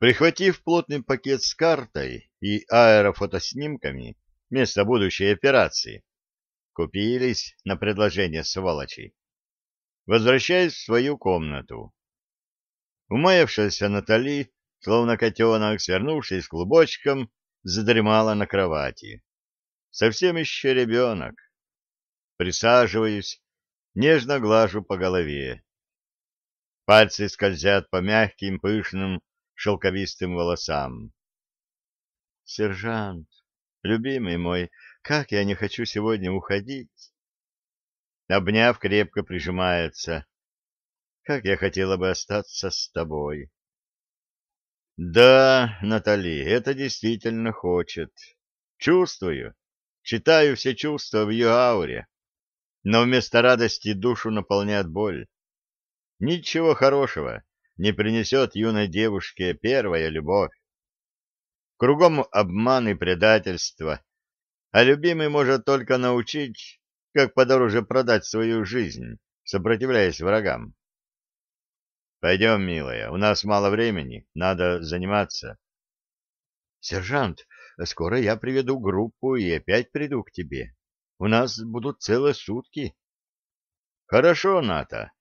Прихватив плотный пакет с картой и аэрофотоснимками места будущей операции, купились на предложение сволочи. Возвращаясь в свою комнату. Умаявшаяся Натали, словно котенок, свернувшись клубочком, задремала на кровати. Совсем еще ребенок. Присаживаюсь, нежно глажу по голове. Пальцы скользят по мягким, пышным, шелковистым волосам. «Сержант, любимый мой, как я не хочу сегодня уходить!» Обняв, крепко прижимается. «Как я хотела бы остаться с тобой!» «Да, Натали, это действительно хочет. Чувствую, читаю все чувства в ее ауре, но вместо радости душу наполняет боль. Ничего хорошего не принесет юной девушке первая любовь. Кругом обман и предательство, а любимый может только научить, как подороже продать свою жизнь, сопротивляясь врагам. Пойдем, милая, у нас мало времени, надо заниматься. Сержант, скоро я приведу группу и опять приду к тебе. У нас будут целые сутки. Хорошо, Ната.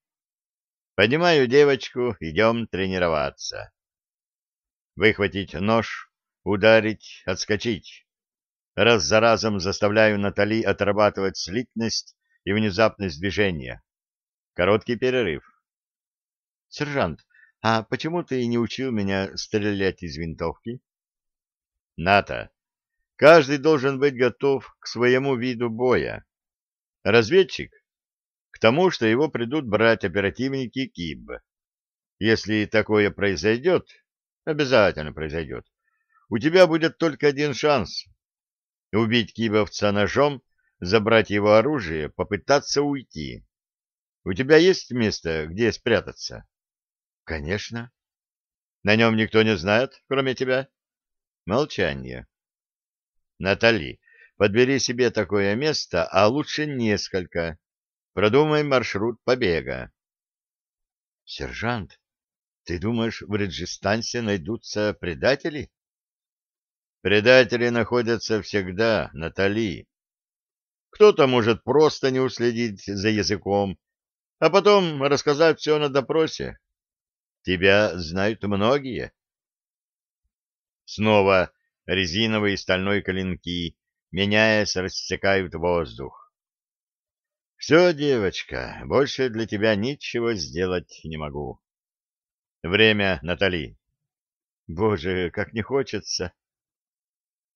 Поднимаю девочку, идем тренироваться. Выхватить нож, ударить, отскочить. Раз за разом заставляю Натали отрабатывать слитность и внезапность движения. Короткий перерыв. Сержант, а почему ты не учил меня стрелять из винтовки? Ната, каждый должен быть готов к своему виду боя. Разведчик к тому, что его придут брать оперативники КИБ. Если такое произойдет, обязательно произойдет, у тебя будет только один шанс — убить кибовца ножом, забрать его оружие, попытаться уйти. У тебя есть место, где спрятаться? — Конечно. — На нем никто не знает, кроме тебя? Молчание. — Натали, подбери себе такое место, а лучше несколько Продумай маршрут побега. Сержант, ты думаешь, в Реджистансе найдутся предатели? Предатели находятся всегда, Натали. Кто-то может просто не уследить за языком, а потом рассказать все на допросе. Тебя знают многие. Снова резиновые стальной клинки, меняясь, рассекают воздух. Все, девочка, больше для тебя ничего сделать не могу. Время, Натали. Боже, как не хочется.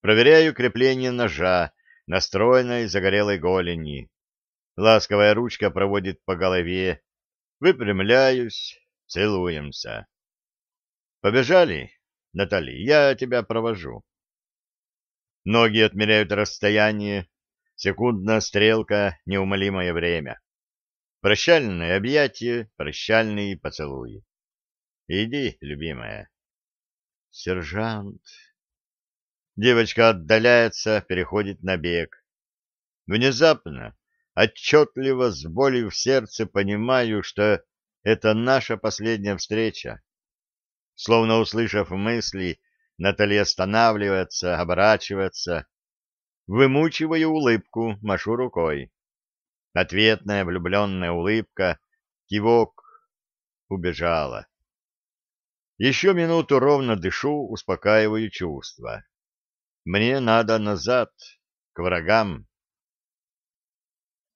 Проверяю крепление ножа на стройной загорелой голени. Ласковая ручка проводит по голове. Выпрямляюсь, целуемся. Побежали, Натали, я тебя провожу. Ноги отмеряют расстояние, Секундная стрелка, неумолимое время. Прощальное объятие, прощальный поцелуй. Иди, любимая. Сержант. Девочка отдаляется, переходит на бег. Внезапно, отчетливо, с болью в сердце понимаю, что это наша последняя встреча. Словно услышав мысли, Наталья останавливается, оборачивается, Вымучиваю улыбку, машу рукой. Ответная влюбленная улыбка, кивок. Убежала. Еще минуту ровно дышу, успокаиваю чувства. Мне надо назад, к врагам.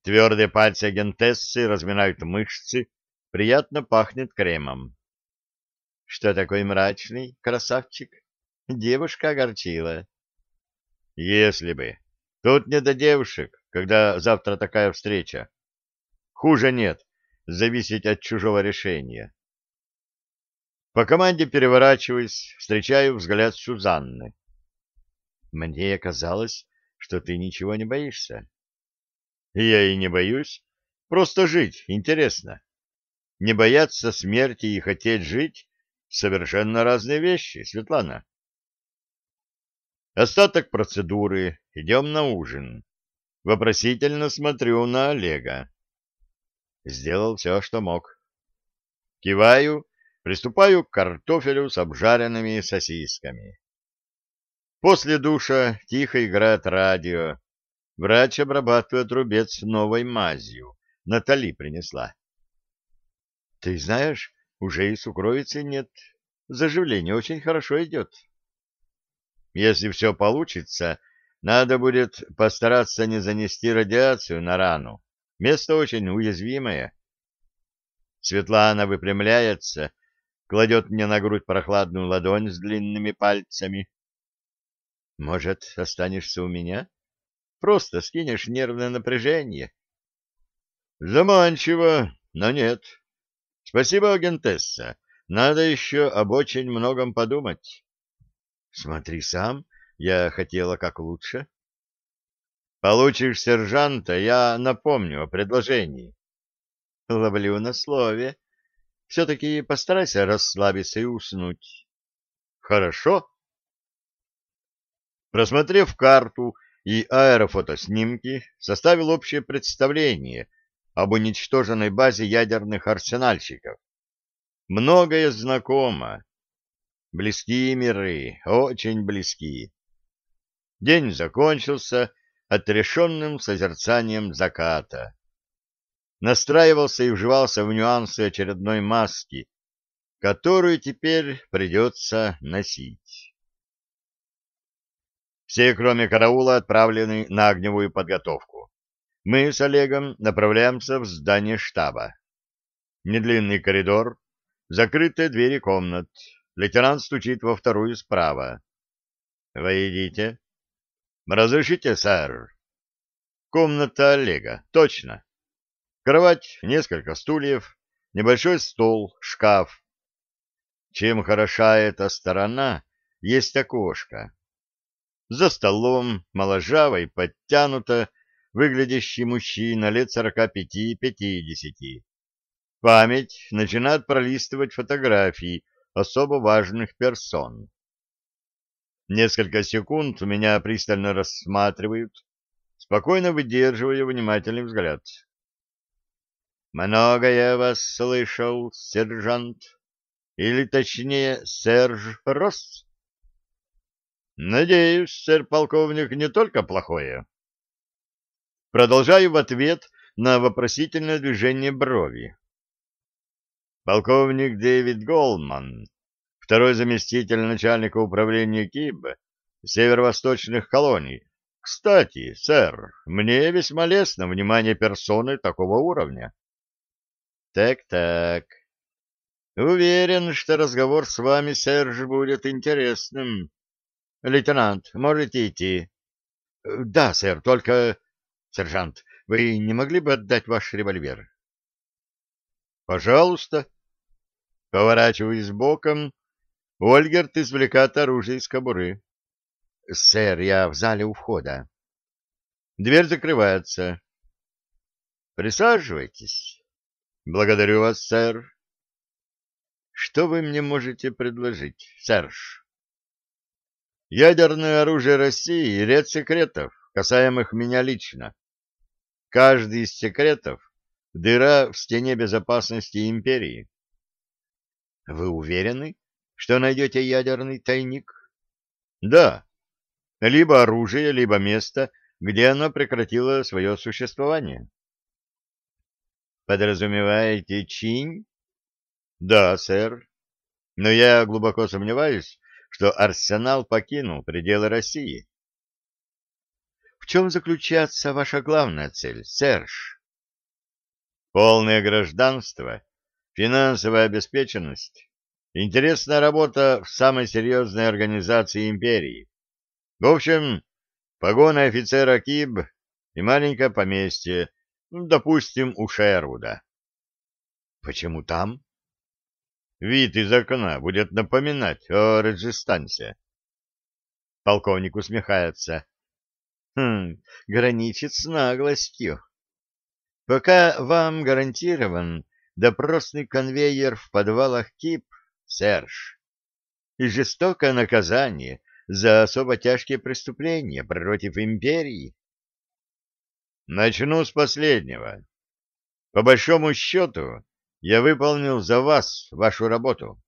Твердые пальцы агентессы разминают мышцы, приятно пахнет кремом. Что такой мрачный, красавчик? Девушка огорчила. Если бы. Тут не до девушек, когда завтра такая встреча. Хуже нет, зависеть от чужого решения. По команде переворачиваюсь, встречаю взгляд Сюзанны. Мне казалось, что ты ничего не боишься. Я и не боюсь. Просто жить интересно. Не бояться смерти и хотеть жить — совершенно разные вещи, Светлана. Остаток процедуры. Идем на ужин. Вопросительно смотрю на Олега. Сделал все, что мог. Киваю, приступаю к картофелю с обжаренными сосисками. После душа тихо играет радио. Врач обрабатывает рубец новой мазью. Натали принесла. — Ты знаешь, уже и сукровицы нет. Заживление очень хорошо идет. Если все получится, надо будет постараться не занести радиацию на рану. Место очень уязвимое. Светлана выпрямляется, кладет мне на грудь прохладную ладонь с длинными пальцами. Может, останешься у меня? Просто скинешь нервное напряжение. Заманчиво, но нет. Спасибо, агентесса. Надо еще об очень многом подумать. Смотри сам, я хотела как лучше. Получишь сержанта, я напомню о предложении. Ловлю на слове. Все-таки постарайся расслабиться и уснуть. Хорошо. Просмотрев карту и аэрофотоснимки, составил общее представление об уничтоженной базе ядерных арсенальщиков. Многое знакомо. Близкие миры, очень близкие. День закончился отрешенным созерцанием заката. Настраивался и вживался в нюансы очередной маски, которую теперь придется носить. Все, кроме караула, отправлены на огневую подготовку. Мы с Олегом направляемся в здание штаба. Недлинный коридор, закрытые двери комнат. Лейтенант стучит во вторую справа. «Войдите». «Разрешите, сэр?» «Комната Олега, точно. Кровать, несколько стульев, небольшой стол, шкаф. Чем хороша эта сторона, есть окошко. За столом моложавый, подтянуто, выглядящий мужчина лет сорока пяти-пятидесяти. Память начинает пролистывать фотографии особо важных персон. Несколько секунд меня пристально рассматривают, спокойно выдерживая внимательный взгляд. «Много я вас слышал, сержант, или точнее, Серж Росс?» Надеюсь, сэр полковник, не только плохое. Продолжаю в ответ на вопросительное движение брови. Полковник Дэвид Голман, второй заместитель начальника управления КИБ северо-восточных колоний. Кстати, сэр, мне весьма лестно внимание персоны такого уровня. Так-так. Уверен, что разговор с вами, Серж, будет интересным. Лейтенант, можете идти. Да, сэр, только... Сержант, вы не могли бы отдать ваш револьвер? Пожалуйста. Поворачиваясь боком, Ольгерт извлекает оружие из кобуры. Сэр, я в зале у входа. Дверь закрывается. Присаживайтесь. Благодарю вас, сэр. Что вы мне можете предложить, Серж? Ядерное оружие России — ряд секретов, касаемых меня лично. Каждый из секретов — дыра в стене безопасности империи. Вы уверены, что найдете ядерный тайник? Да. Либо оружие, либо место, где оно прекратило свое существование. Подразумеваете Чинь? Да, сэр. Но я глубоко сомневаюсь, что арсенал покинул пределы России. В чем заключается ваша главная цель, Серж? Полное гражданство, финансовая обеспеченность, интересная работа в самой серьезной организации империи. В общем, погоны офицера КИБ и маленькое поместье, ну, допустим, у Шервуда. Почему там? Вид из окна будет напоминать о Реджистансе. Полковник усмехается. Хм, граничит с наглостью. Пока вам гарантирован допросный конвейер в подвалах КИП, Серж, и жестокое наказание за особо тяжкие преступления против империи. Начну с последнего. По большому счету, я выполнил за вас вашу работу.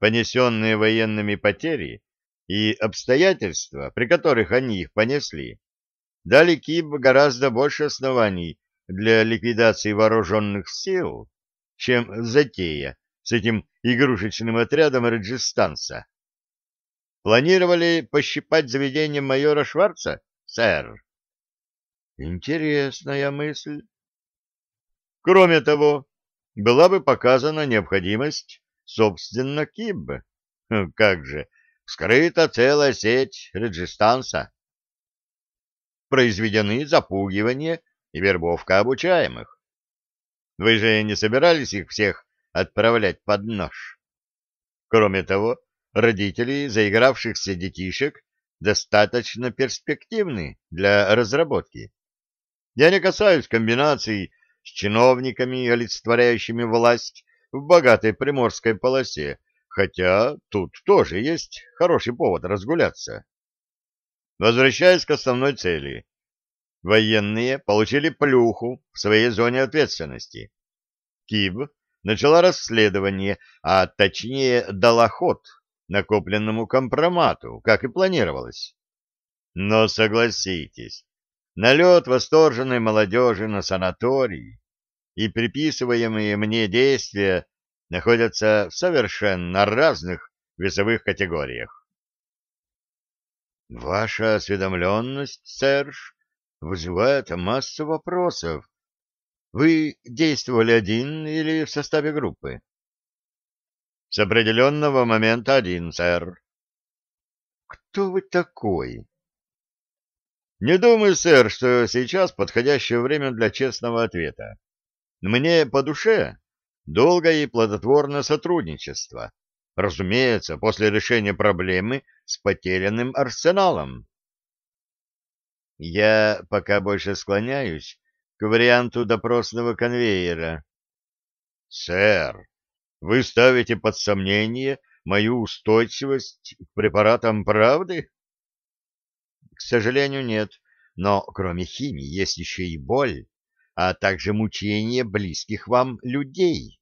Понесенные военными потери и обстоятельства, при которых они их понесли, дали КИБ гораздо больше оснований для ликвидации вооруженных сил, чем затея с этим игрушечным отрядом Реджистанса. Планировали пощипать заведение майора Шварца, сэр? Интересная мысль. Кроме того, была бы показана необходимость, собственно, КИБ. Как же, вскрыта целая сеть Реджистанса. Произведены запугивание и вербовка обучаемых. Вы же не собирались их всех отправлять под нож? Кроме того, родители заигравшихся детишек достаточно перспективны для разработки. Я не касаюсь комбинаций с чиновниками, олицетворяющими власть в богатой приморской полосе, хотя тут тоже есть хороший повод разгуляться. Возвращаясь к основной цели. Военные получили плюху в своей зоне ответственности. КИБ начала расследование, а точнее дала ход накопленному компромату, как и планировалось. Но согласитесь, налет восторженной молодежи на санаторий и приписываемые мне действия находятся в совершенно разных весовых категориях. Ваша осведомленность, Серж, вызывает массу вопросов. Вы действовали один или в составе группы? С определенного момента один, сэр. Кто вы такой? Не думаю, сэр, что сейчас подходящее время для честного ответа. Мне по душе долгое и плодотворное сотрудничество. Разумеется, после решения проблемы с потерянным арсеналом. Я пока больше склоняюсь к варианту допросного конвейера. Сэр, вы ставите под сомнение мою устойчивость к препаратам правды? К сожалению, нет. Но кроме химии есть еще и боль, а также мучение близких вам людей.